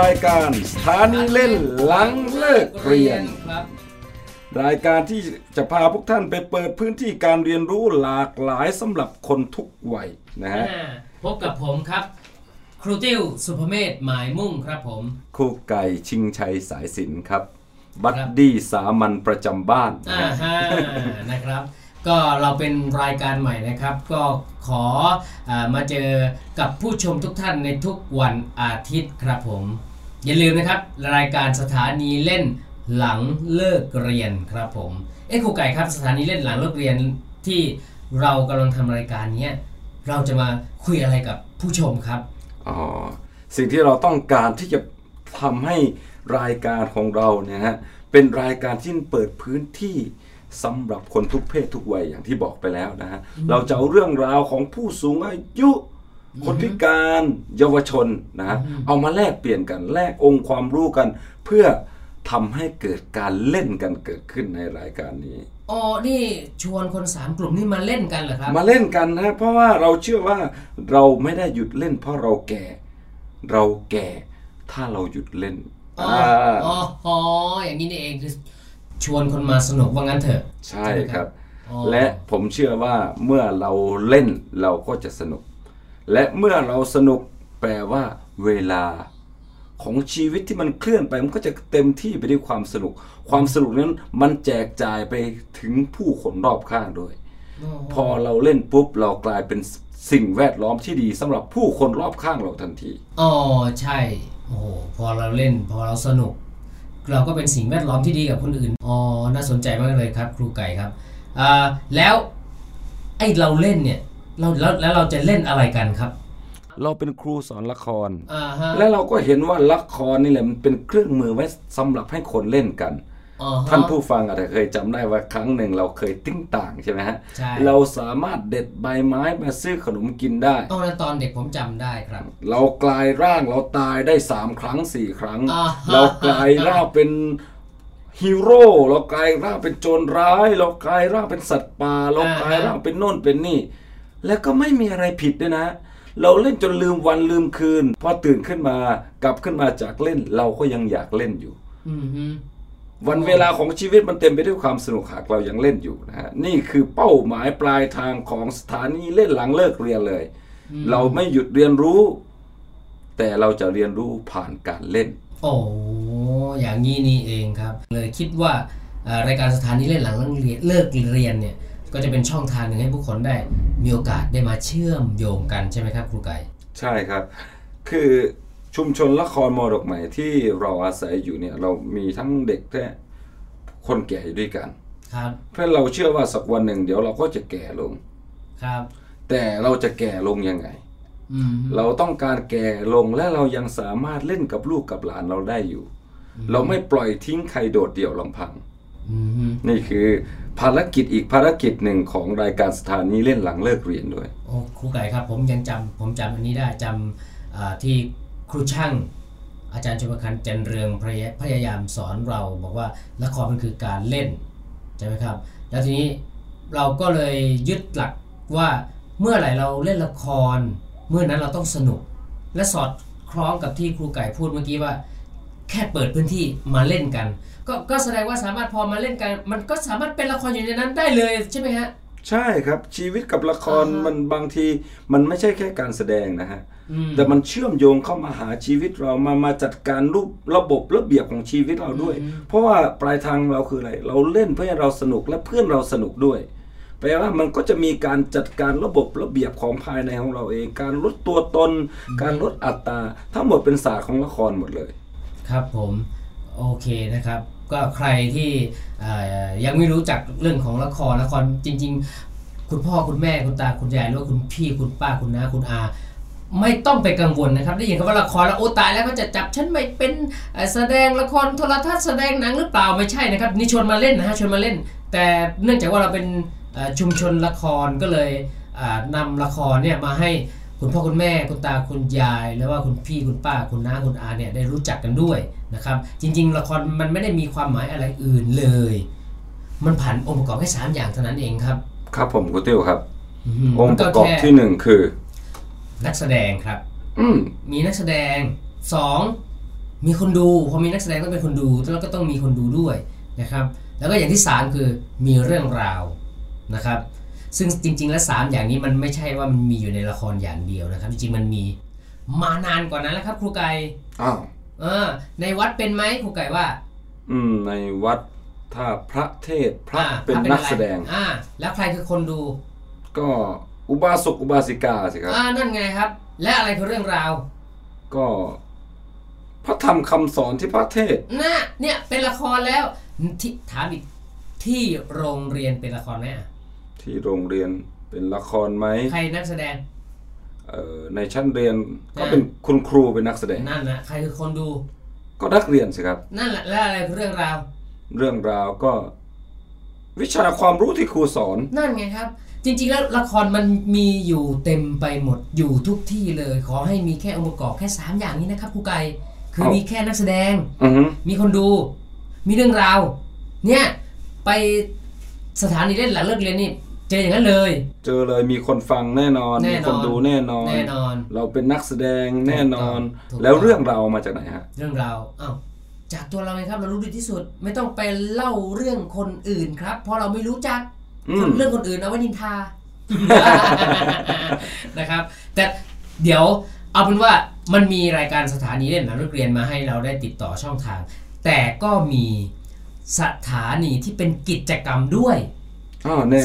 รายการสถานีเล่นหลังเลิกเรียน ครับรายการที่จะพาพวกท่านไปเปิดพื้นที่การเรียนรู้หลากหลายสำหรับคนทุกวัยนะฮะ อ่าพบกับผมครับ ครูติ้วสุภเมธหมายมุ่งครับผม ครูไก่ชิงชัยสายสินครับ บัดครับดี้สามัญประจำบ้านนะอ่าฮะ ฮะนะครับ ก็เราเป็นรายการใหม่นะครับ ก็ขออามาเจอกับผู้ชมทุกท่านในทุกวันอาทิตย์ครับผม อย่าลืมนะครับ รายการสถานีเล่นหลังเลิกเรียนครับผมเอ้ครูไก่ครับสถานีเล่นหลังเลิกเรียนที่เรากำลังทำรายการเนี้ยเราจะมาคุยอะไรกับผู้ชมครับอ๋อสิ่งที่เราต้องการที่จะทำให้รายการของเราเนี่ยนะฮะเป็นรายการที่เปิดพื้นที่สำหรับคนทุกเพศทุกวัยอย่างที่บอกไปแล้วนะฮะเราจะเอาเรื่องราวของผู้สูงอายุ คนพิการเยาวชนนะฮะเอามาแลกเปลี่ยนกันแลกองค์ความรู้กัน เพื่อทำให้เกิดการเล่นกันเกิดขึ้นในรายการนี้อ๋อนี่ชวนคนสามกลุ่มนี่มาเล่นกันเหรอครับ มาเล่นกันนะเพราะว่าเราเชื่อว่าเราไม่ได้หยุดเล่น เพราะเราแก่ เราแก่ถ้าเราหยุดเล่นอ๋ออ่าอ๋ออ๋ออย่างนี้นี่เองคือชวนคนมาสนุกว่างั้นเถอะ ใช่ครับอ๋อและผมเชื่อว่าเมื่อเราเล่นเราก็จะสนุก และเมื่อเราสนุกแปลว่าเวลา ของชีวิตที่มันเคลื่อนไปมันก็จะเต็มที่ไปด้วยความสนุก ความสนุกนั้นมันแจกจ่ายไปถึงผู้คนรอบข้างด้วยอ๋อพอเราเล่นปุ๊บเรากลายเป็นสิ่งแวดล้อมที่ดีสำหรับผู้คนรอบข้างเราทันที อ๋อใช่ โอ้โหพอเราเล่นพอเราสนุก เราก็เป็นสิ่งแวดล้อมที่ดีกับคนอื่น อ๋อ น่าสนใจมากเลยครับ ครูไก่ครับ อ่า แล้วไอ้เราเล่นเนี่ย เราแล้วแล้วเราจะเล่นอะไรกันครับ เราเป็นครูสอนละครอ่าฮะและเราก็เห็นว่าละครนี่แหละมันเป็นเครื่องมือไว้สำหรับให้คนเล่นกันอ๋อฮะท่านผู้ฟังอาจจะเคยจำได้ว่าครั้งหนึ่งเราเคยติ้งต่างใช่ไหมฮะใช่เราสามารถเด็ดใบไม้มาซื้อขนมกินได้ตอนนั้นตอนเด็กผมจำได้ครับ เรากลายร่างเราตายได้สามครั้งสี่ครั้งอ่าฮะเรากลายร่างเป็นฮีโร่เรากลายร่างเป็นโจรร้าย เรากลายร่างเป็นสัตว์ป่าเรากลายร่างเป็นโน่นเป็นนี่ แล้วก็ไม่มีอะไรผิดด้วยนะ เราเล่นจนลืมวันลืมคืน พอตื่นขึ้นมากลับขึ้นมาจากเล่น เราก็ยังอยากเล่นอยู่อืมฮึวันเวลาของชีวิตมันเต็มไปด้วยความสนุกหากเรายังเล่นอยู่นะฮะนี่คือเป้าหมายปลายทางของสถานีเล่นหลังเลิกเรียนเลย เราไม่หยุดเรียนรู้ แต่เราจะเรียนรู้ผ่านการเล่น โอ้อย่างนี้นี่เองครับ เลยคิดว่าเอ่อรายการสถานีเล่นหลังเลิกเรียนเลิกเรียนเนี่ย ก็จะเป็นช่องทางหนึ่งให้ผู้คนได้มีโอกาสได้มาเชื่อมโยงกันใช่ไหมครับครูไก่ใช่ครับ คือชุมชนละครมรดกใหม่ที่เราอาศัยอยู่เนี่ยเรามีทั้งเด็กและคนแก่อยู่ด้วยกันครับเพราะเราเชื่อว่าสักวันหนึ่งเดี๋ยวเราก็จะแก่ลงครับ แต่เราจะแก่ลงยังไงอืมเราต้องการแก่ลงและเรายังสามารถเล่นกับลูกกับหลานเราได้อยู่ เราไม่ปล่อยทิ้งใครโดดเดี่ยวลำพังอืมฮึ นี่คือภารกิจอีกภารกิจหนึ่งของรายการสถานีเล่นหลังเลิกเรียนด้วย โอ้ครูไก่ครับผมยังจำผมจำอันนี้ได้จำอ่าที่ครูช่างอาจารย์ชมพันธ์จันเรืองพยาพยายามสอนเราบอกว่าละครมันคือการเล่นใช่ไหมครับ แล้วทีนี้เราก็เลยยึดหลักว่าเมื่อไหร่เราเล่นละคร เมื่อนั้นเราต้องสนุก และสอดคล้องกับที่ครูไก่พูดเมื่อกี้ว่า แค่เปิดพื้นที่มาเล่นกัน ก็ก็แสดงว่าสามารถพอมาเล่นกัน มันก็สามารถเป็นละครอยู่ในนั้นได้เลยใช่ไหมฮะใช่ครับชีวิตกับละครอ่าฮะมันบางทีมันไม่ใช่แค่การแสดงนะฮะอืมแต่มันเชื่อมโยงเข้ามาหาชีวิตเรามามาจัดการรูประบบระเบียบของชีวิตเราด้วยอืมเพราะว่าปลายทางเราคืออะไร เราเล่นเพื่อให้เราสนุกและเพื่อนเราสนุกด้วยแปลว่ามันก็จะมีการจัดการระบบระเบียบของภายในของเราเอง การลดตัวตน การลดอัตราทั้งหมดเป็นศาสตร์ของละครหมดเลย ครับผมโอเคนะครับ ก็ใครที่ยังไม่รู้จักเรื่องของละครละครจริง ๆ คุณพ่อคุณแม่คุณตาคุณยายหรือว่าคุณพี่คุณป้าคุณน้าคุณอาไม่ต้องไปกังวลนะครับ ได้ยินคำว่าละครแล้วโอ้ตายแล้วเขาจะจับฉันไปเป็นแสดงละครโทรทัศน์แสดงหนังหรือเปล่าไม่ใช่นะครับนี่ชวนมาเล่นนะฮะชวนมาเล่น แต่เนื่องจากว่าเราเป็นชุมชนละครก็เลยอ่านำละครเนี่ยมาให้ คุณพ่อคุณแม่คุณตาคุณยายหรือว่าคุณพี่คุณป้าคุณน้าคุณอาเนี่ยได้รู้จักกันด้วยนะครับ จริง ๆ ละครมันไม่ได้มีความหมายอะไรอื่นเลย มันผ่านองค์ประกอบแค่สามอย่างเท่านั้นเองครับ ครับผมกุติวครับมองค์ประกอบมันแค่ที่หนึ่งคือ นักแสดงครับ อืมมีนักแสดงสองมีคนดูพอมีนักแสดงต้องเป็นคนดูแล้วก็ต้องมีคนดูด้วยนะครับ แล้วก็อย่างที่สามคือมีเรื่องราวนะครับ ซึ่งจริง ๆ แล้วสามอย่างนี้มันไม่ใช่ว่ามันมีอยู่ในละครอย่างเดียวนะครับ จริงๆมันมีมานานกว่านั้นแล้วครับ ครูไก่อ้าวเออ ในวัดเป็นไหมครูไก่ว่า อืม ในวัดถ้าพระเทศน์พระอ่าเป็นพระนักอะไร แสดง อ่า แล้วใครคือคนดูก็อุบาสกอุบาสิกาสิครับ อ่านั่นไงครับ และอะไรคือเรื่องราวก็พระธรรมคำสอนที่พระเทศน์น่ะเนี่ยเป็นละครแล้วที่ถามอีกที่โรงเรียนเป็นละครไหมอะ ที่โรงเรียนเป็นละครไหมใครนักแสดงเอ่อในชั้นเรียนก็อ่าเป็นคุณครูเป็นนักแสดงนั่นนะใครคือคนดู ก็นักเรียนสิครับ นั่นแหละและอะไรคือเรื่องราว เรื่องราวก็ วิชาความรู้ที่ครูสอน นั่นไงครับ จริง ๆ แล้วละครมันมีอยู่เต็มไปหมดอยู่ทุกที่เลย ขอให้มีแค่องค์ประกอบแค่ 3 อย่างนี้นะครับครูไก่คือเอามีมีแค่นักแสดงอือฮึมีคนดู มีเรื่องราว เนี่ยไปสถานีเล่นหลังเลิกเรียนนี่ เจออย่างนั้นเลย เจอเลยมีคนฟังแน่นอนแน่มีนอนคนดูแน่นอน แน่นอนเราเป็นนักแสดงแน่นอน ถูกต้อง แล้วเรื่องราวมาจากไหนฮะ เรื่องราวอ้าวจากตัวเราไงครับเรารู้ดีที่สุด ไม่ต้องไปเล่าเรื่องคนอื่นครับ เพราะเราไม่รู้จักอืม เรื่องคนอื่นเอาไว้นินทา นะครับ แต่เดี๋ยวเอาเป็นว่ามันมีรายการสถานีเล่นหนังเรื่องเรียนมาให้เราได้ติดต่อช่องทาง แต่ก็มีสถานีที่เป็นกิจกรรมด้วยอ้าวแน่นอน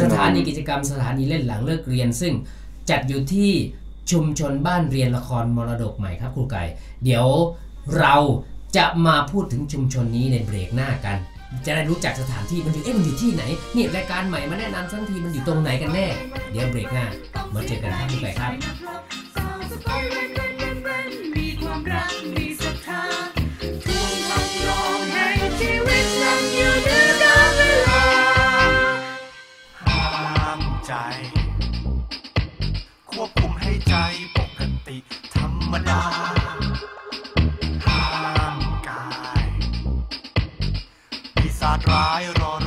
สถานีกิจกรรมสถานีเล่นหลังเลิกเรียน ซึ่งจัดอยู่ที่ชุมชนบ้านเรียนละครมรดกใหม่ครับครูไก่ เดี๋ยวเราจะมาพูดถึงชุมชนนี้ในเบรกหน้ากัน จะได้รู้จักสถานที่มันอยู่เอ๊ะมันอยู่ที่ไหนนี่รายการใหม่มาแนะนำสักทีมันอยู่ตรงไหนกันแน่ เดี๋ยวเบรกหน้ามาเจอกันครับครูไก่ครับมีความรักมีศรัทธา ใจ ควบคุมให้ใจปกติธรรมดาห้ามกายปีศาจร้ายรอร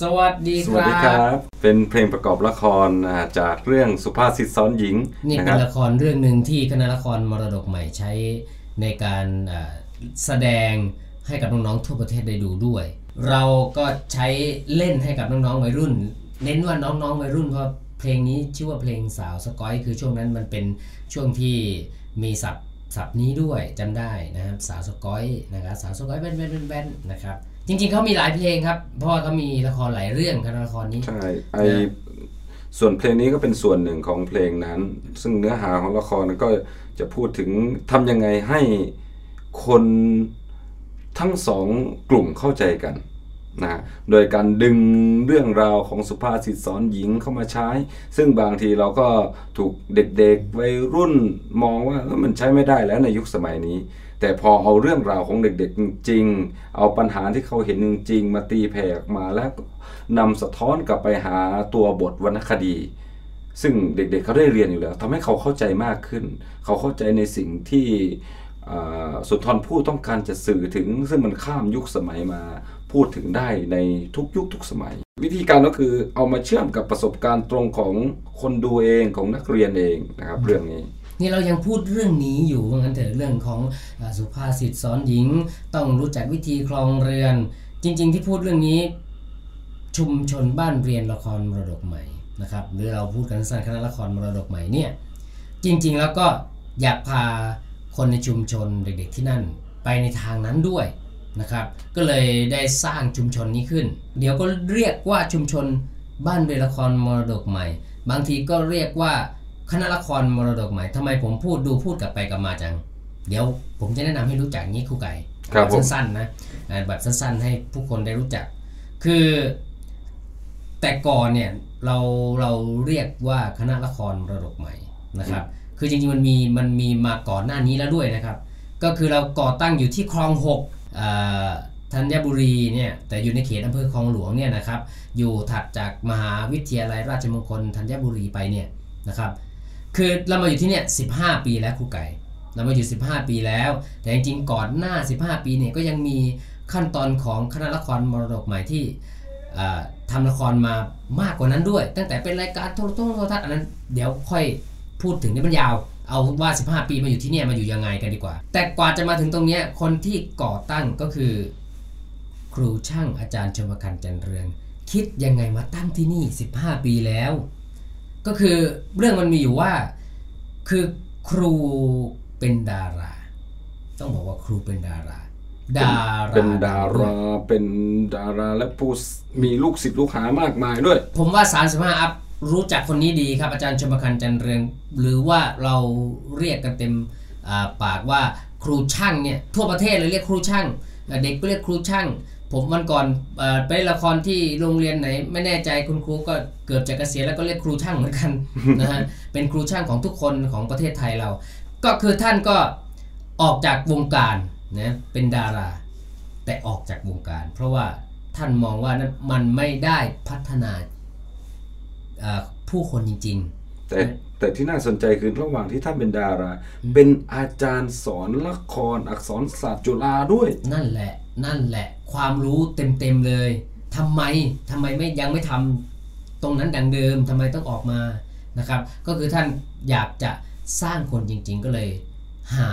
สวัสดีสควัสรัดีครับบเป็นเพลงประกอบละครอ่าจากเรื่องสุภาษิตซ้อนหญิงนี่นะคเป็รันบละครเรื่องหนึ่งที่คณะละครมรดกใหม่ใช้ในการอ่าแสดงให้กับน้องๆทั่วประเทศได้ดูด้วย เราก็ใช้เล่นให้กับน้องๆวัยรุ่น เน้นว่าน้องๆวัยรุ่นเพราะเพลงนี้ชื่อว่าเพลงสาวสกอยคือช่วงนั้นมันเป็นช่วงที่มีศัพท์ศัพท์นี้ด้วยจำได้นะครับสาวสกอยนะครับสาวสกอยแบนแบนแบนแบนนะครับ จริงๆเขามีหลายเพลงครับ เพราะว่าเขามีละครหลายเรื่องคณะละครนี้ ใช่ไอส่วนเพลงนี้ก็เป็นส่วนหนึ่งของเพลงนั้น ซึ่งเนื้อหาของละครก็จะพูดถึงทำยังไงให้คนทั้งสองกลุ่มเข้าใจกันนะโดยการดึงเรื่องราวของสุภาษิตสอนหญิงเข้ามาใช้ ซึ่งบางทีเราก็ถูกเด็กๆวัยรุ่นมองว่าเอ้ยมันใช้ไม่ได้แล้วในยุคสมัยนี้ แต่พอเอาเรื่องราวของเด็กๆจริงๆ เอาปัญหาที่เขาเห็นจริงๆ มาตีแผ่ออกมาแล้วนำสะท้อนกลับไปหาตัวบทวรรณคดี ซึ่งเด็กๆเขาได้เรียนอยู่แล้วทำให้เขาเข้าใจมากขึ้น เขาเข้าใจในสิ่งที่สุนทรภู่ต้องการจะสื่อถึง ซึ่งมันข้ามยุคสมัยมาพูดถึงได้ในทุกยุคทุกสมัย วิธีการก็คือเอามาเชื่อมกับประสบการณ์ตรงของคนดูเองของนักเรียนเองนะครับเรื่องนี้ นี่เรายังพูดเรื่องนี้อยู่ว่างั้นเถอะเรื่องของสุภาษิตสอนหญิง ต้องรู้จักวิธีคลองเรือน จริง ๆ ที่พูดเรื่องนี้ ชุมชนบ้านเรียนละครมรดกใหม่นะครับหรือเราพูดกันสั้นคณะละครมรดกใหม่เนี่ยจริง ๆ แล้วก็อยากพาคนในชุมชนเด็กๆที่นั่น ไปในทางนั้นด้วยนะครับก็เลยได้สร้างชุมชนนี้ขึ้น เดี๋ยวก็เรียกว่าชุมชนบ้านเรือนละครมรดกใหม่ บางทีก็เรียกว่า คณะละครมรดกใหม่ทำไมผมพูดดูพูดกลับไปกลับมาจัง เดี๋ยวผมจะแนะนำให้รู้จักนี้ครูไก่ครับผมสั้นๆนะอ่าแบบสั้นๆ ให้ผู้คนได้รู้จัก คือแต่ก่อนเนี่ยเราเราเรียกว่าคณะละครมรดกใหม่นะครับ คือจริงๆมันมีมันมีมาก่อนหน้านี้แล้วด้วยนะครับ ก็คือเราก่อตั้งอยู่ที่คลองหกอ่าธัญบุรีเนี่ยแต่อยู่ในเขตอำเภอคลองหลวงเนี่ยนะครับอยู่ถัดจากมหาวิทยาลัยราชมงคลธัญบุรีไปเนี่ยนะครับ คือเรามาอยู่ที่เนี่ย15ปีแล้วครูไก่เรามาอยู่ 15 ปีแล้ว แต่จริงๆ ก่อนหน้า 15 ปีเนี่ยก็ยังมีขั้นตอนของคณะละครมรดกใหม่ที่ทำละครมามากกว่านั้นด้วย ตั้งแต่เป็นรายการโทรทัศน์โทรทัศน์อันนั้นเดี๋ยวค่อยพูดถึงนี่มันยาว เอาว่า 15 ปีมาอยู่ที่เนี่ยมาอยู่ยังไงกันดีกว่า แต่กว่าจะมาถึงตรงเนี้ยคนที่ก่อตั้งก็คือ ครูช่างอาจารย์ชมคันจันเรือง คิดยังไงมาตั้งที่นี่ 15 ปีแล้ว ก็คือเรื่องมันมีอยู่ว่า คือครูเป็นดารา ต้องบอกว่าครูเป็นดารา ดาราเป็นดาราเป็นดาราและผู้มีลูกศิษย์ลูกหามากมายด้วย ผมว่า35อัพรู้จักคนนี้ดีครับ อาจารย์ชมคันจันเรือง หรือว่าเราเรียกกันเต็มอ่าปากว่าครูช่างเนี่ยทั่วประเทศเลยเรียกครูช่างอ่าเด็กก็เรียกครูช่าง ผมวันก่อนเอ่อไปเล่นละครที่โรงเรียนไหน ไม่แน่ใจคุณครูก็เกือบจะเกษียณแล้วก็เรียกครูช่างเหมือนกันนะฮะเป็นครูช่างของทุกคนของประเทศไทยเรา ก็คือท่านก็ออกจากวงการนะเป็นดารา แต่ออกจากวงการ เพราะว่าท่านมองว่านั้นมันไม่ได้พัฒนาเอ่อผู้คนจริงแต่แต่ที่น่าสนใจคือระหว่างที่ท่านเป็นดารา เป็นอาจารย์สอนละครอักษรศาสตร์จุฬาด้วยๆนั่นแหละ นั่นแหละ ความรู้เต็มๆเลยทำไมทำไมไม่ยังไม่ทำตรงนั้นดังเดิมทำไมต้องออกมานะครับ ก็คือท่านอยากจะสร้างคนจริง ๆ ก็เลย หา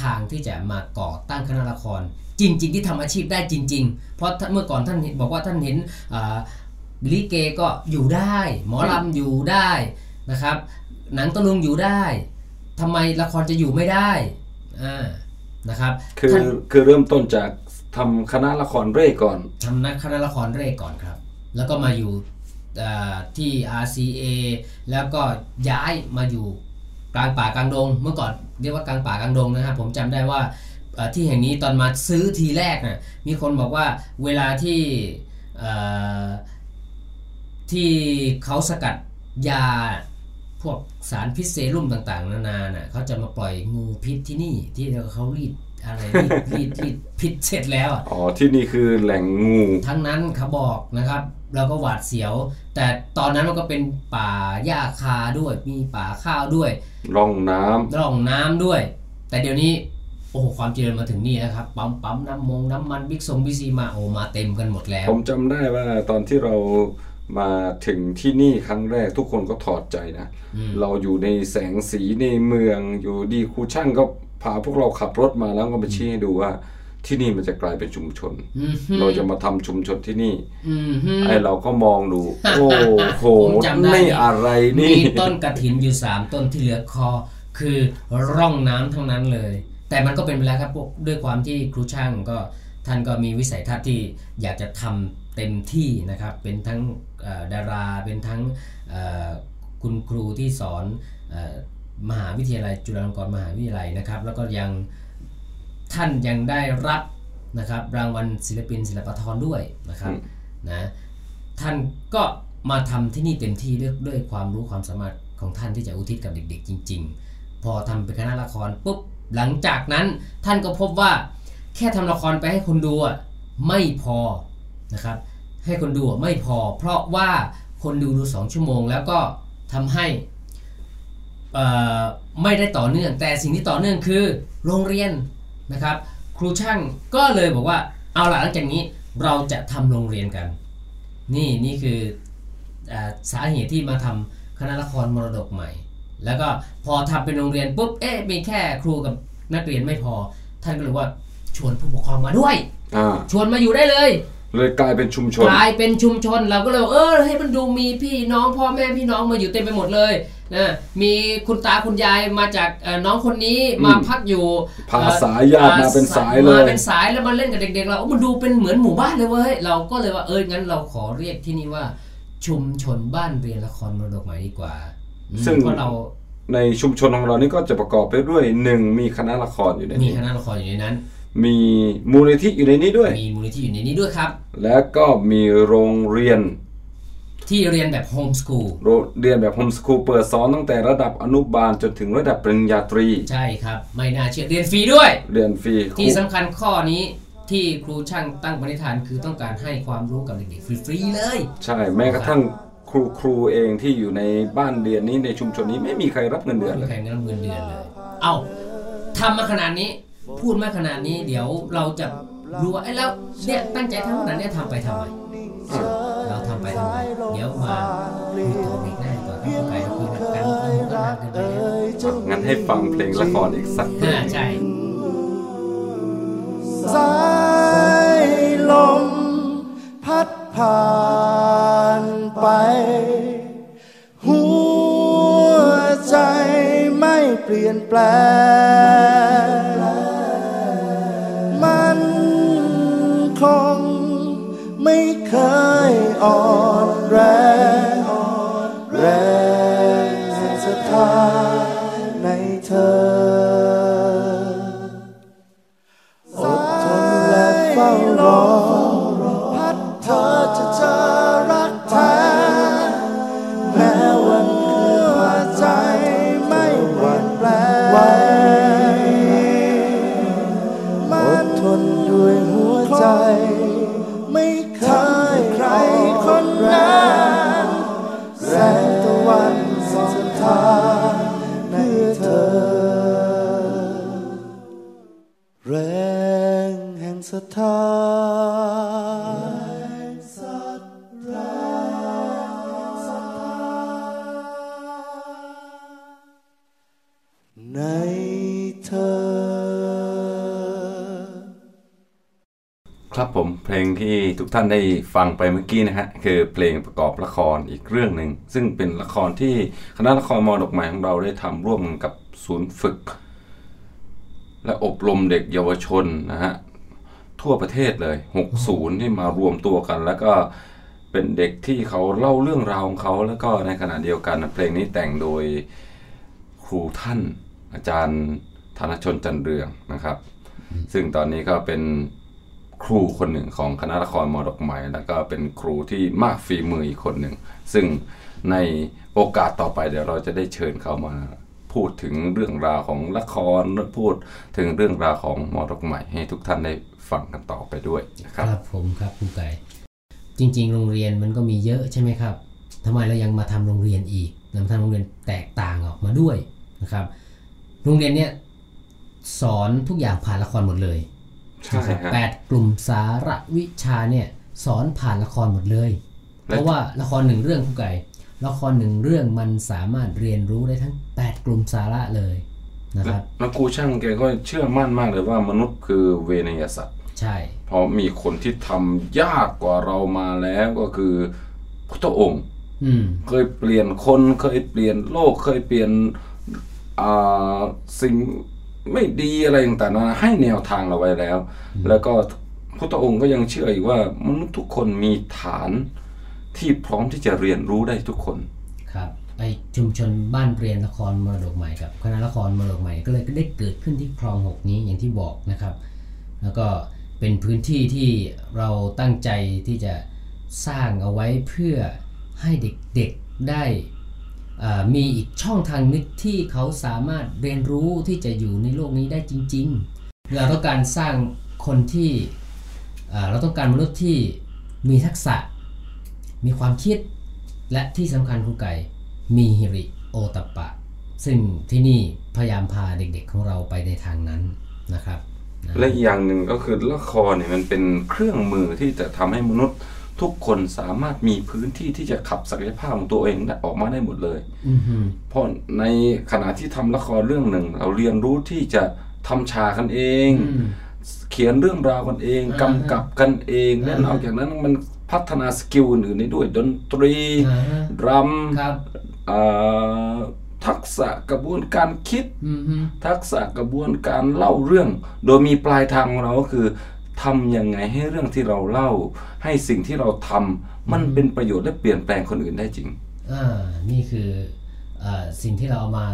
ทางที่จะมาก่อตั้งคณะละคร จริง ๆ ที่ทำอาชีพได้จริง ๆ เพราะท่านเมื่อก่อนท่านเห็นบอกว่าท่านเห็นอ่าลิเกก็อยู่ได้ หมอลำอยู่ได้นะครับ หนังตะลุงอยู่ได้ทำไมละครจะอยู่ไม่ได้อ่านะครับ คือคือเริ่มต้นจาก ทำคณะละครเร่ก่อนทำนักคณะละครเร่ก่อนครับ แล้วก็มาอยู่ที่ RCA แล้วก็ย้ายมาอยู่กลางป่ากลางดง เมื่อก่อนเรียกว่ากลางป่ากลางดงนะครับผมจำได้ว่าที่แห่งนี้ตอนมาซื้อทีแรกน่ะมีคนบอกว่าเวลาที่ที่เขาสกัดยาพวกสารพิษเซรุ่มต่างๆ นานาน่ะเขาจะมาปล่อยงูพิษที่นี่ที่เขารีด อะไรรีดรีดรีดพิษเสร็จแล้วอะอ๋อที่นี่คือแหล่งงูทั้งนั้นเขาบอกนะครับเราก็หวาดเสียว แต่ตอนนั้นมันก็เป็นป่าหญ้าคาด้วยมีป่าข้าวด้วยร่องน้ำร่องน้ำด้วย แต่เดี๋ยวนี้โอ้โหความเจริญมาถึงนี่แล้วครับปั๊มปั๊มน้ำมงน้ำมันบิ๊กซงบิ๊กซีมาโอ้มาเต็มกันหมดแล้ว ผมจำได้ว่าตอนที่เรามาถึงที่นี่ครั้งแรกทุกคนก็ถอดใจนะอืมเราอยู่ในแสงสีในเมืองอยู่ดีครูช่างก็ พาพวกเราขับรถมาแล้วก็มาชี้ให้ดูว่า ที่นี่มันจะกลายเป็นชุมชนอืมฮึเราจะมาทำชุมชนที่นี่อืมฮึไอ้เราก็มองดู โอ้โหผมจำได้นี่อะไรมีนี่ต้นกระถินอยู่3ต้นที่เหลือคอ คือร่องน้ำทั้งนั้นเลย แต่มันก็เป็นไปแล้วครับพวกด้วยความที่ครูช่างก็ท่านก็มีวิสัยทัศน์ที่อยากจะทำเต็มที่นะครับ เป็นทั้งเอ่อดารา เป็นทั้งเอ่อคุณครูที่สอนเออ มหาวิทยาลัยจุฬาลงกรณ์มหาวิทยาลัยนะครับ แล้วก็ยังท่านยังได้รับนะครับรางวัลศิลปินศิลปาธรด้วยนะครับอืมนะท่านก็มาทำที่นี่เต็มที่ด้วยด้วยความรู้ความสามารถของท่านที่จะอุทิศกับเด็ก ๆ จริง ๆ พอทำเป็นคณะละครปุ๊บหลังจากนั้นท่านก็พบว่าแค่ทำละครไปให้คนดูอะไม่พอนะครับ ให้คนดูอะไม่พอ เพราะว่าคนดูดูสองชั่วโมง แล้วก็ทำให้เอ่อ ไม่ได้ต่อเนื่อง แต่สิ่งที่ต่อเนื่องคือโรงเรียนนะครับ ครูช่างก็เลยบอกว่าเอาล่ะหลังจากนี้เราจะทำโรงเรียนกัน นี่นี่คืออาสาเหตุที่มาทำคณะละครมรดกใหม่ แล้วก็พอทำเป็นโรงเรียนปุ๊บเอ๊ะมีแค่ครูกับนักเรียนไม่พอ ท่านก็เลยว่าชวนผู้ปกครองมาด้วยอ่าชวนมาอยู่ได้เลยเลยกลายเป็นชุมชน กลายเป็นชุมชนเราก็เลยบอกเออให้มันดูมีพี่น้องพ่อแม่พี่น้องมาอยู่เต็มไปหมดเลย นะมีคุณตาคุณยายมาจากเอ่อน้องคนนี้มาพักอยู่พาเอ่อสายญาติมาเป็นสายเลยมาเป็นสายแล้วมาเล่นกับเด็กๆเราโอ้มันดูเป็นเหมือนหมู่บ้านเลยเว้ยเราก็เลยว่าเอองั้นเราขอเรียกที่นี่ว่าชุมชนบ้านเรียนละครมรดกใหม่ดีกว่าอืมซึ่งเพราะเราในชุมชนของเรานี่ก็จะประกอบไปด้วยหนึ่งมีคณะละครอยู่ในมีนี้คณะละครอยู่ในนั้น มีมูลนิธิอยู่ในนี้ด้วย มีมูลนิธิอยู่ในนี้ด้วยครับ และก็มีโรงเรียน ที่เรียนแบบโฮมสคูลโรงเรียนแบบโฮมสคูลเปิดสอนตั้งแต่ระดับอนุบาลจนถึงระดับปริญญาตรี ใช่ครับ ไม่น่าเชื่อเรียนฟรีด้วย เรียนฟรีครูที่สำคัญข้อนี้ที่ครูช่างตั้งปณิธานคือต้องการให้ความรู้กับเด็กๆฟรีๆเลย ใช่แม้กระทั่งครูครูเองที่อยู่ในบ้านเรียนนี้ในชุมชนนี้ไม่มีใครรับเงินเดือนไม่เลมียใครรับเงินเดือนเลย เอาทำมาขนาดนี้พูดมาขนาดนี้เดี๋ยวเราจะรู้ว่าไอ้แล้วเนี่ยตั้งใจทำขนาดเนี้ยทำไปทำไมเราทำไปทำไมเดี๋ ยวมาคุยต่อเบรกหน้าต่อครับใครเราคุยกันกันกันกันกันกันไปแล้วงั้นให้ฟังเพลงละครอีกสักเพลอ่างใช่สายลมพัดผ่านไป หัวใจไม่เปลี่ยนแปลงมันคงไม่เคยอ่อน ที่ทุกท่านได้ฟังไปเมื่อกี้นะฮะคือเพลงประกอบละครอีกเรื่องหนึ่งซึ่งเป็นละครที่คณะละครมอดอกไม้ของเราได้ทำร่วมกันกับศูนย์ฝึก และอบรมเด็กเยาวชนนะฮะทั่วประเทศเลย6ศูนย์ที่มารวมตัวกัน แล้วก็เป็นเด็กที่เขาเล่าเรื่องราวของเขาแล้วก็ในขณะเดียวกันเพลงนี้แต่งโดยครูท่านอาจารย์ธนชนจันเรืองนะครับ ซึ่งตอนนี้ก็เป็น ครูคนหนึ่งของคณะละครมอดอกไม้แล้วก็เป็นครูที่มากฝีมืออีกคนหนึ่ง ซึ่งในโอกาสต่อไปเดี๋ยวเราจะได้เชิญเขามาพูดถึงเรื่องราวของละครพูดถึงเรื่องราวของมอดอกไม้ให้ทุกท่านได้ฟังกันต่อไปด้วยนะครับครับผมครับครูไก่จริง ๆ โรงเรียนมันก็มีเยอะใช่ไหมครับทำไมเรายังมาทำโรงเรียนอีกนำทำโรงเรียนแตกต่างออกมาด้วยนะครับ โรงเรียนเนี่ยสอนทุกอย่างผ่านละครหมดเลย ใช่นะครับฮะแปดกลุ่มสาระวิชาเนี่ยสอนผ่านละครหมดเลยและเพราะว่าละครหนึ่งเรื่องครูไก่ละครหนึ่งเรื่องมันสามารถเรียนรู้ได้ทั้ง 8 กลุ่มสาระเลยนะครับแล้วครูช่างแกก็เชื่อมั่นมากเลยว่ามนุษย์คือเวนยสัตว์ใช่ เพราะมีคนที่ทำยากกว่าเรามาแล้วก็คือพุทธองค์อืมเคยเปลี่ยนคนเคยเปลี่ยนโลกเคยเปลี่ยนอ่าสิ่ง ไม่ดีอะไรต่างๆนานาให้แนวทางเราไว้แล้ว แล้วก็พุทธองค์ก็ยังเชื่ออีกว่ามนุษย์ทุกคนมีฐานที่พร้อมที่จะเรียนรู้ได้ทุกคนครับไอชุมชนบ้านเรียนละครมรดกใหม่กับคณะละครมรดกใหม่ก็เลยก็ได้เกิดขึ้นที่คลองหกนี้อย่างที่บอกนะครับ แล้วก็เป็นพื้นที่ที่เราตั้งใจที่จะสร้างเอาไว้เพื่อให้เด็กๆได้อ่า มีอีกช่องทางนึกที่เขาสามารถเรียนรู้ที่จะอยู่ในโลกนี้ได้จริง ๆ เราต้องการสร้างคนที่เราต้องการมนุษย์ที่มีทักษะ มีความคิดและที่สำคัญครูไก่มีฮิริโอตปปะซึ่งที่นี่พยายามพาเด็กๆของเราไปในทางนั้นนะครับ และอีกอย่างหนึ่งก็คือละครเนี่ยมันเป็นเครื่องมือที่จะทำให้มนุษย์ ทุกคนสามารถมีพื้นที่ที่จะขับศักยภาพของตัวเองได้ออกมาได้หมดเลยอือหือเพราะในขณะที่ทำละครเรื่องหนึ่ง เราเรียนรู้ที่จะทำฉากกันเองอืมเขียนเรื่องราวกันเองอ่ากำกับกันเองและอ่าฮะนอกจากนั้นมันพัฒนาสกิลอื่นๆได้ด้วยดนตรีอ่าฮะดรัมครับอ่าทักษะกระบวนการคิดอืมฮึทักษะกระบวนการเล่าเรื่อง โดยมีปลายทางของเราก็คือ ทำยังไงให้เรื่องที่เราเล่า ให้สิ่งที่เราทำมันเป็นประโยชน์และเปลี่ยนแปลงคนอื่นได้จริงอ่านี่คืออาสิ่งที่เราเอามา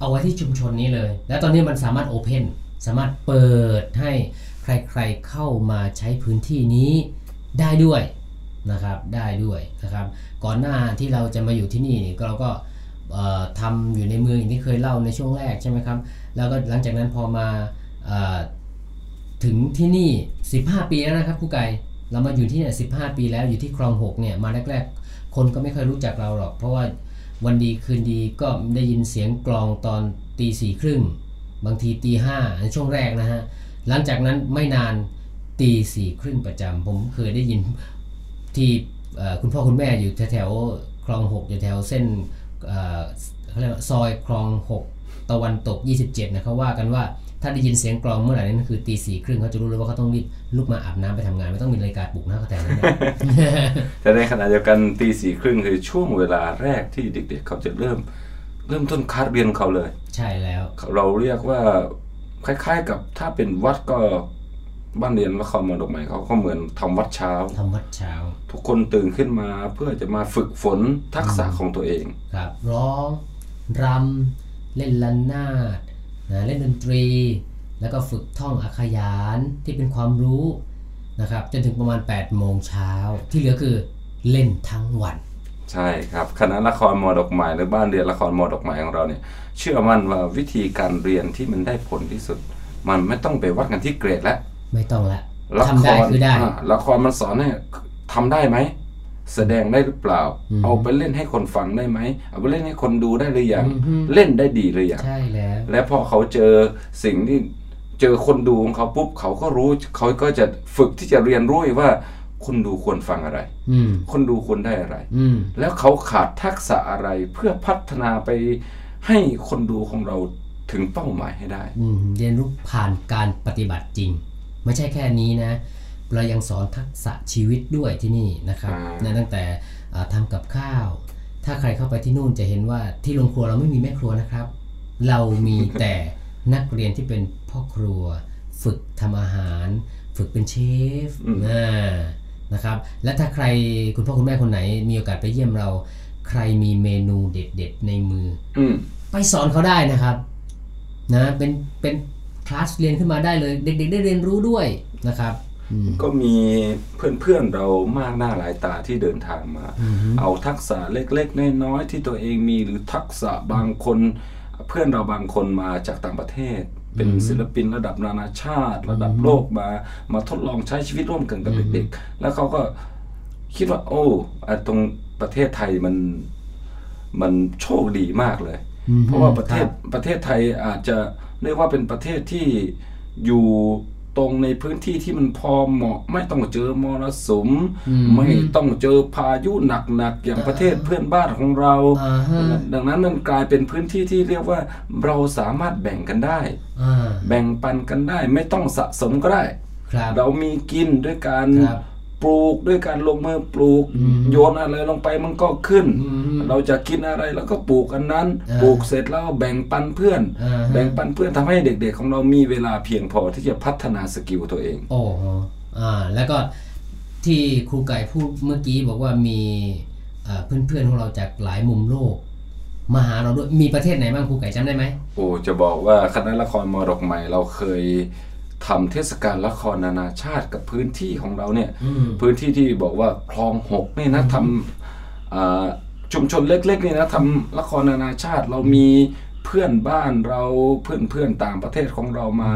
เอาไว้ที่ชุมชนนี้เลย และตอนนี้มันสามารถโอเพนสามารถเปิดให้ใครๆเข้ามาใช้พื้นที่นี้ได้ด้วยนะครับได้ด้วยนะครับ ก่อนหน้าที่เราจะมาอยู่ที่นี่นี่ก็เราก็เอ่อทำอยู่ในเมืองอย่างที่เคยเล่าในช่วงแรกใช่ไหมครับ แล้วก็หลังจากนั้นพอมาเอ่อ ถึงที่นี่ 15 ปีแล้วนะครับครูไก่เรามาอยู่ที่เนี่ย15ปีแล้วอยู่ที่คลองหกเนี่ยมาแรกๆ คนก็ไม่ค่อยรู้จักเราหรอก เพราะว่าวันดีคืนดีก็ได้ยินเสียงกลองตอนตีสี่ครึ่งบางทีตีห้าในช่วงแรกนะฮะหลังจากนั้นไม่นานตีสี่ครึ่งประจำผมเคยได้ยินที่คุณพ่อคุณแม่อยู่แถวๆคลองหกอยู่แถวเส้นเอ่อเขาเรียกซอยคลองหกตะวันตก 27 นะเขาว่ากันว่า ถ้าได้ยินเสียงกลองเมื่อไหร่นั่นคือตีสี่ครึ่งเขาจะรู้เลยว่าเขาต้องรีบลุกมาอาบน้ำไปทำงาน ไม่ต้องมีนาฬิกาปลุกนะเขาแต่นั้นเนี่ยแต่ในขณะเดียวกันตีสี่ครึ่งคือช่วงเวลาแรกที่เด็ก ๆ เขาจะเริ่ม เริ่มต้นคัดเรียนเขาเลย ใช่แล้ว เราเรียกว่าคล้าย ๆ กับถ้าเป็นวัดก็บ้านเรียนละครมรดกใหม่เขาก็เหมือนทำวัดเช้าทำวัดเช้า ทุกคนตื่นขึ้นมาเพื่อจะมาฝึกฝนทักษะของตัวเอง ครับ ร้องรำเล่นละนาด นะเล่นดนตรี แล้วก็ฝึกท่องอักขยานที่เป็นความรู้นะครับจนถึงประมาณ 8 โมงเช้า ที่เหลือคือเล่นทั้งวัน ใช่ครับ คณะละครมรดกใหม่หรือบ้านเรียนละครมรดกใหม่ของเราเนี่ยเชื่อมั่นว่าวิธีการเรียนที่มันได้ผลที่สุด มันไม่ต้องไปวัดกันที่เกรดแล้วไม่ต้องละละทำคได้รคือได้าละครมันสอนให้ทำได้ไหม แสดงได้หรือเปล่าอืมเอาไปเล่นให้คนฟังได้ไหม เอาไปเล่นให้คนดูได้หรือยังอือฮึเล่นได้ดีหรือยังใช่แล้ว และพอเขาเจอสิ่งที่เจอคนดูของเขาปุ๊บเขาก็รู้เขาก็จะฝึกที่จะเรียนรู้ว่าคนดูควรฟังอะไรอืมคนดูควรได้อะไรอืมแล้วเขาขาดทักษะอะไรเพื่อพัฒนาไปให้คนดูของเราถึงเป้าหมายให้ได้อืมเรียนรู้ผ่านการปฏิบัติจริง ไม่ใช่แค่นี้นะ เรายังสอนทักษะชีวิตด้วยที่นี่นะครับอ่านะตั้งแต่อ่าทำากับข้าว ถ้าใครเข้าไปที่นู่นจะเห็นว่าที่โรงครัวเราไม่มีแม่ครัวนะครับ เรามีแต่นักเรียนที่เป็นพ่อครัว ฝึกทำอาหาร ฝึกเป็นเชฟอืมอ่านะครับ และถ้าใครคุณพ่อคุณแม่คนไหน มีโอกาสไปเยี่ยมเรา ใครมีเมนูเด็ด ๆ ในมืออืมไปสอนเขาได้นะครับ นะเป็นเป็นคลาสเรียนขึ้นมาได้เลย เด็กๆได้เรียนรู้ด้วยนะครับอืม ก็มีเพื่อนๆเรามากหน้าหลายตาที่เดินทางมาอือฮึเอาทักษะเล็กๆน้อยๆที่ตัวเองมีหรือทักษะบางคน เพื่อนเราบางคนมาจากต่างประเทศ เป็นศิลปินระดับนานาชาติ ระดับโลกมามาทดลองใช้ชีวิตร่วมกันกับเด็กๆแล้วเขาก็คิดว่า โอ้อะตรงประเทศไทยมันมันโชคดีมากเลยอืมเพราะว่าประเทศคบประเทศไทยอาจจะเรียกว่าเป็นประเทศที่อยู่ ตรงในพื้นที่ที่มันพอเหมาะ ไม่ต้องเจอมรสุมอืมไม่ต้องเจอพายุหนักๆอย่างประเทศเพื่อนบ้านของเราอ่าฮะดังนั้นมันกลายเป็นพื้นที่ที่เรียกว่าเราสามารถแบ่งกันได้อ่าแบ่งปันกันได้ไม่ต้องสะสมก็ได้ครับเรามีกินด้วยการครับ ปลูกด้วยการลงมือปลูกอืมโยนอะไรลงไปมันก็ขึ้นอืมเราจะกินอะไรแล้วก็ปลูกอันนั้นอ่าปลูกเสร็จแล้วแบ่งปันเพื่อนอ่าฮะแบ่งปันเพื่อนทำให้เด็ก ๆ ของเรามีเวลาเพียงพอที่จะพัฒนา skill ตัวเอง โอ้โหอ่าแล้วก็ที่ครูไก่พูดเมื่อกี้บอกว่ามีอ่าเพื่อนๆของเราจากหลายมุมโลกมาหาเราด้วยมีประเทศไหนบ้างครูไก่จำได้ไหมโอ้จะบอกว่าคณะละครมรดกใหม่เราเคย ทำเทศกาลละครนานาชาติกับพื้นที่ของเราเนี่ยอืมพื้นที่ที่บอกว่าคลองหกนี่นะทำอ่าชุมชนเล็กๆนี่นะทำละครนานาชาติเรามีเพื่อนบ้านเราเพื่อนเพื่อนๆต่างประเทศของเรามา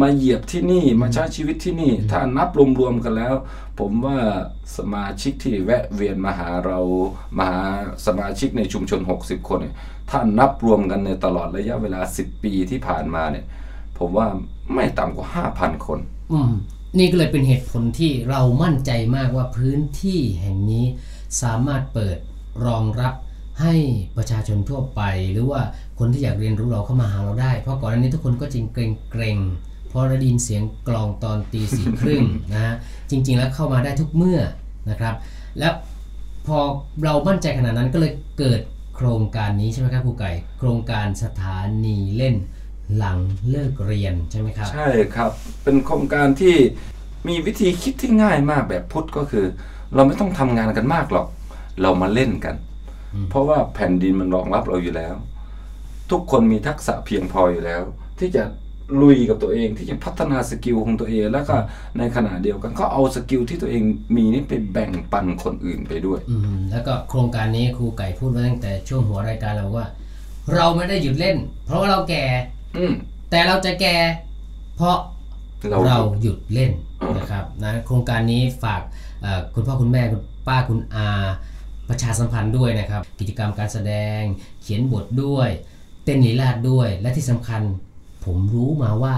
มาเหยียบที่นี่มาใช้ชีวิตที่นี่ ถ้านับรวมๆกันแล้ว ผมว่าสมาชิกที่แวะเวียนมาหาเรามาหาสมาชิกในชุมชน 60 คนเนี่ยถ้านับรวมกันในตลอดระยะเวลา 10 ปีที่ผ่านมาเนี่ย ผมว่าไม่ต่ำกว่า 5,000 คนอืมนี่ก็เลยเป็นเหตุผลที่เรามั่นใจมากว่าพื้นที่แห่งนี้สามารถเปิดรองรับให้ประชาชนทั่วไป หรือว่าคนที่อยากเรียนรู้เราเข้ามาหาเราได้ เพราะก่อนหน้านี้ทุกคนก็จริงเกรงเกรงเพราะได้ยินเสียงกลองตอนตีสี่ครึ่งนะฮะจริง ๆ แล้วเข้ามาได้ทุกเมื่อนะครับ แล้วพอเรามั่นใจขนาดนั้นก็เลยเกิดโครงการนี้ใช่ไหมครับครูไก่ โครงการสถานีเล่น หลังเลิกเรียนใช่ไหมครับ ใช่ครับ เป็นโครงการที่มีวิธีคิดที่ง่ายมากแบบพุทธก็คือ เราไม่ต้องทำงานกันมากหรอก เรามาเล่นกัน เพราะว่าแผ่นดินมันรองรับเราอยู่แล้ว ทุกคนมีทักษะเพียงพออยู่แล้ว ที่จะลุยกับตัวเองที่จะพัฒนา skill ของตัวเอง แล้วก็ในขณะเดียวกันก็เอา skill ที่ตัวเองมีนี่ไปแบ่งปันคนอื่นไปด้วยอืมแล้วก็โครงการนี้ครูไก่พูดไว้ตั้งแต่ช่วงหัวรายการเราว่า เราไม่ได้หยุดเล่น เพราะว่าเราแก่อืม แต่เราจะแก่เพราะเราเราหยุดเล่นนะครับนะโครงการนี้ฝากเอ่อคุณพ่อคุณแม่คุณป้าคุณอาประชาสัมพันธ์ด้วยนะครับ กิจกรรมการแสดง เขียนบทด้วย เต้นลีลาดด้วย และที่สำคัญผมรู้มาว่า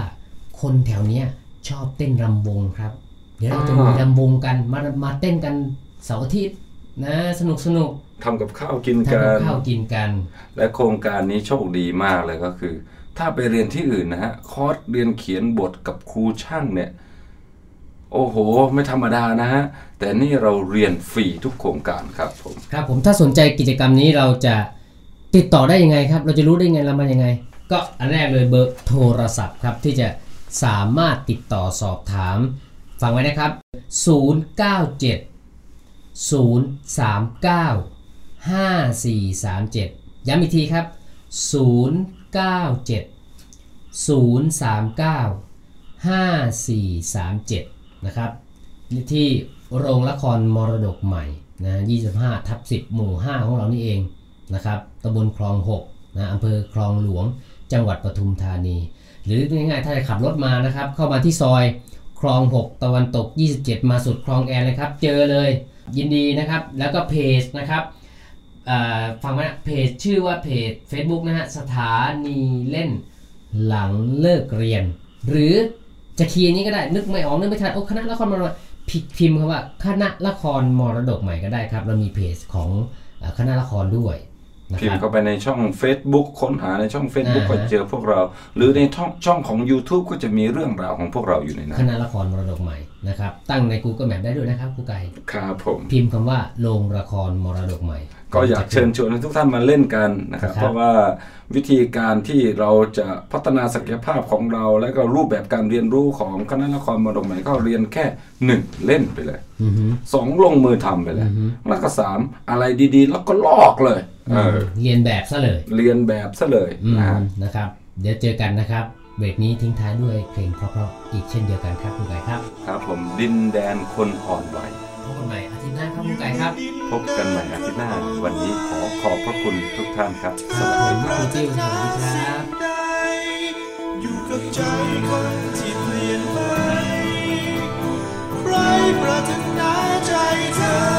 คนแถวเนี้ยชอบเต้นรำวงครับ เดี๋ยวเราจะมีรำวงกันมามาเต้นกันเสาร์อาทิตย์นะสนุกสนุกทำกับข้าวกินทำกักับนข้าวกินกัน และโครงการนี้โชคดีมากเลยก็คือ ถ้าไปเรียนที่อื่นนะฮะ คอร์สเรียนเขียนบทกับครูช่างเนี่ย โอ้โห ไม่ธรรมดานะฮะ แต่นี่เราเรียนฟรีทุกโครงการครับผม ครับผมถ้าสนใจกิจกรรมนี้เราจะติดต่อได้ยังไงครับ เราจะรู้ได้ยังไงเรามายังไง ก็อันแรกเลยเบอร์โทรศัพท์ครับ ที่จะสามารถติดต่อสอบถาม ฟังไว้นะครับ 097 039 5437 ย้ำอีกทีครับ 0 097 039 5437 นะครับที่โรงละครมรดกใหม่นะ25 ทับ 10 หมู่ 5 ของเรานี่เองนะครับตำบลคลอง 6 นะอำเภอคลองหลวง จังหวัดปทุมธานี หรือง่ายๆ ถ้าจะขับรถมานะครับ เข้ามาที่ซอยคลอง 6 ตะวันตก 27 มาสุดคลองแอนเลยครับ เจอเลย ยินดีนะครับ แล้วก็เพจนะครับ ฟังไว้นะเพจชื่อว่าเพจ Facebook นะฮะสถานีเล่นหลังเลิกเรียน หรือจะคีย์นี้ก็ได้นึกไม่ออกนึกไม่ทันโอ้คณะละครมรดกพิพิมพ์คำว่าคณะละครมรดกใหม่ก็ได้ครับ เรามีเพจของเอ่อคณะละครด้วยนะคพิมรับพ์เข้าไปในช่อง Facebook ค้นหาในช่อง Facebook อ่าก็ฮะเจอพวกเรา หรือในช่องช่องของ YouTube ก็จะมีเรื่องราวของพวกเราอยู่ในนั้คนณะละครมรดกใหม่นะครับตั้งใน Google Map ได้ด้วยนะครับครูไก่ครับผมพิมพ์คำว่าโรงละครมรดกใหม่ ก็อยากเชิญชวนให้ทุกท่านมาเล่นกันนะครับครับ เพราะว่าวิธีการที่เราจะพัฒนาศักยภาพของเรา และก็รูปแบบการเรียนรู้ของคณะละครมรดกใหม่ก็เรียนแค่หนึ่งเล่นไปเลยอือฮึสองลงมือทำไปเลยอือฮึแล้วก็สามอะไรดีๆ แล้วก็ลอกเลยเออเรียนแบบซะเลย เรียนแบบซะเลยอืมนะฮะนะครับ เดี๋ยวเจอกันนะครับเบรกนี้ทิ้งท้ายด้วยเพลงเพราะๆอีกเช่นเดียวกันครับคุณไก่ครับ ครับผมดินแดนคนอ่อนไหว พบกันใหม่อาทิตย์หน้าครับคุณไก่ครับ พบกันใหม่อาทิตย์หน้า วันนี้ขอขอบพระคุณทุกท่านครับสผวัสมดีครับครูติ้วสวัสดีครับอยู่กับใจคนที่เปลี่ยนไปใครปรารถนาใจเธอ